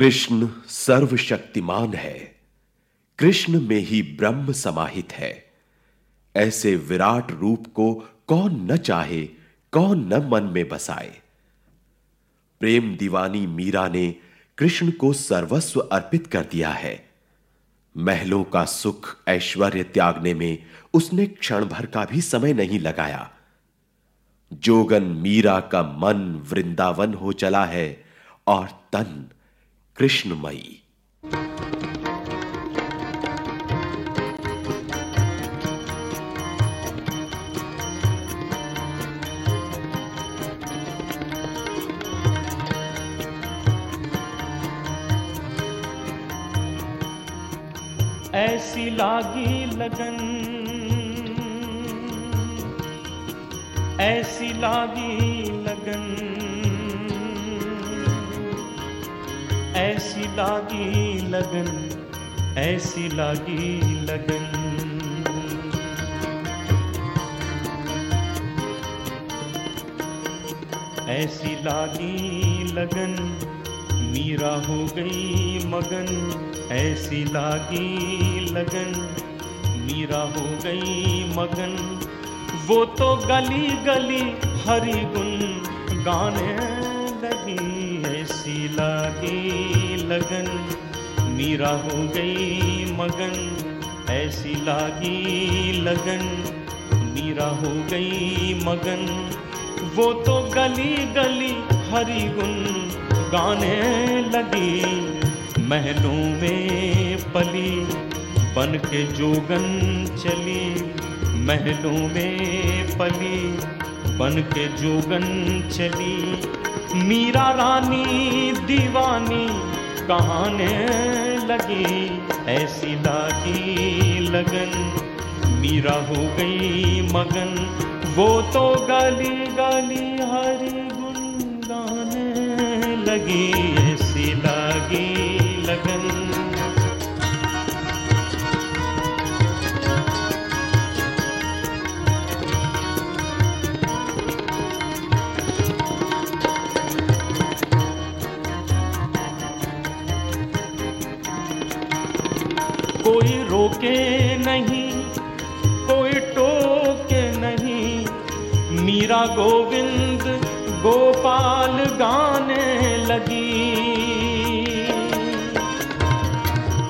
कृष्ण सर्वशक्तिमान है। कृष्ण में ही ब्रह्म समाहित है। ऐसे विराट रूप को कौन न चाहे, कौन न मन में बसाए। प्रेम दीवानी मीरा ने कृष्ण को सर्वस्व अर्पित कर दिया है। महलों का सुख, ऐश्वर्य त्यागने में उसने क्षण भर का भी समय नहीं लगाया। जोगन मीरा का मन वृंदावन हो चला है और तन कृष्णमयी ऐसी लागी लगन ऐसी लागी लगन। ऐसी लागी लगन, ऐसी लागी लगन। ऐसी लागी लगन, मीरा हो गई मगन। ऐसी लागी लगन, मीरा हो गई मगन। वो तो गली गली हरी गुन, गाने लागी लगन, मीरा हो गई मगन, ऐसी लागी लगन, मीरा हो गई मगन। वो तो गली गली हरी गुन गाने लगी, महलों में पली बन के जोगन चली, महलों में पली बन के जोगन चली। मीरा रानी दीवानी कहने लगी, ऐसी लागी लगन, मीरा हो गई मगन। वो तो गाली गाली हरी गुन गाने लगी, ऐसी लागी लगन। गोविंद गोपाल गाने लगी।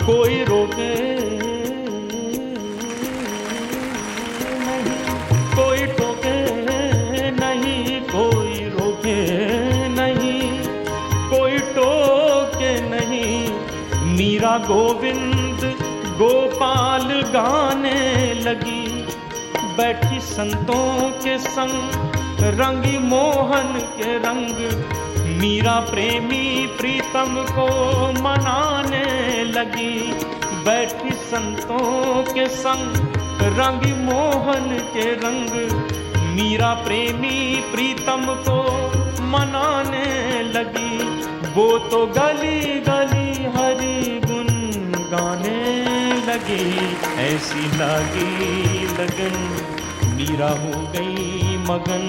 कोई रोके नहीं, कोई टोके नहीं, कोई रोके नहीं, कोई टोके नहीं। मीरा गोविंद गोपाल गाने लगी, बैठी संतों के संग रंगी मोहन के रंग। मीरा प्रेमी प्रीतम को मनाने लगी। बैठी संतों के संग रंगी मोहन के रंग। मीरा प्रेमी प्रीतम को मनाने लगी। वो तो गली गली लगी, ऐसी लागी लगन। मीरा हो गई मगन,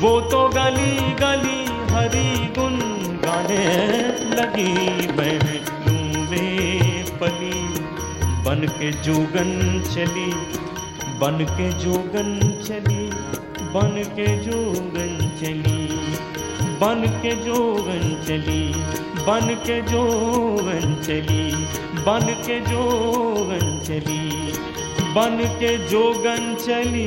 वो तो गली गली हरी गुन। गाने लगी बहनों में पली बन के जोगन चली बन के जोगन चली बन के जोगन चली बन के जोगन चली। बन के जोगन चली बन के जोगन चली बन के जोगन चली।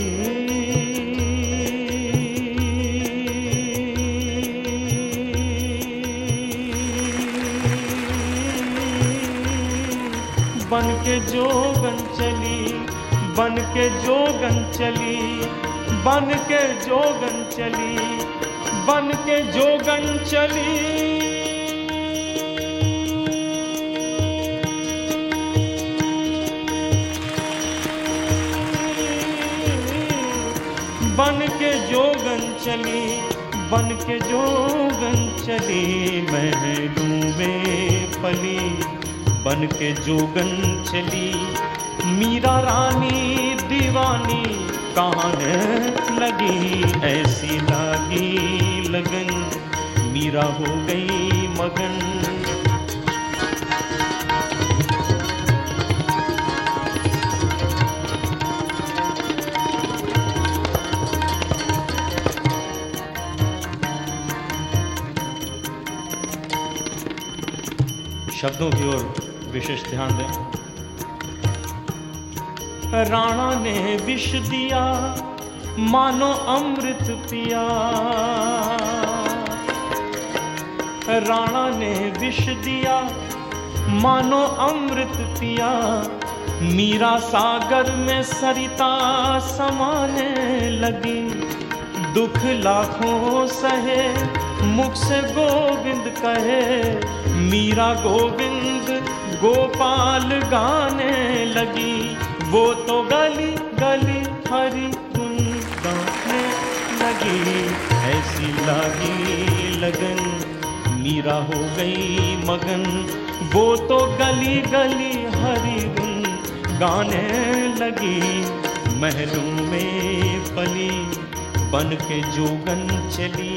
बन के जोगन चली बन के जोगन चली बन के जोगन चली बन के जोगन चली। बन के जोगन चली, बन के जोगन चली, महलूं में पली। बन के जोगन चली, मीरा रानी दीवानी कहाँ लगी, ऐसी लागी लगन। मीरा हो गई मगन शब्दों की ओर विशेष ध्यान दें। राणा ने विष दिया, मानो अमृत पिया। राणा ने विष दिया, मानो अमृत पिया। मीरा सागर में सरिता समाने लगी, दुख लाखों सहे। मुख से गोविंद कहे, मीरा गोविंद, गोपाल गाने लगी, वो तो गली गली हरी धुन गाने लगी। ऐसी लगी लगन, मीरा हो गई मगन, वो तो गली गली हरी धुन गाने लगी। महलों में पली, बन के जोगन चली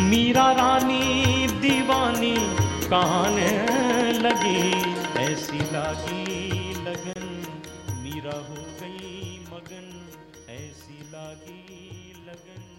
मीरा रानी दीवानी कान लगी, ऐसी लागी लगन। मीरा हो गई मगन, ऐसी लागी लगन।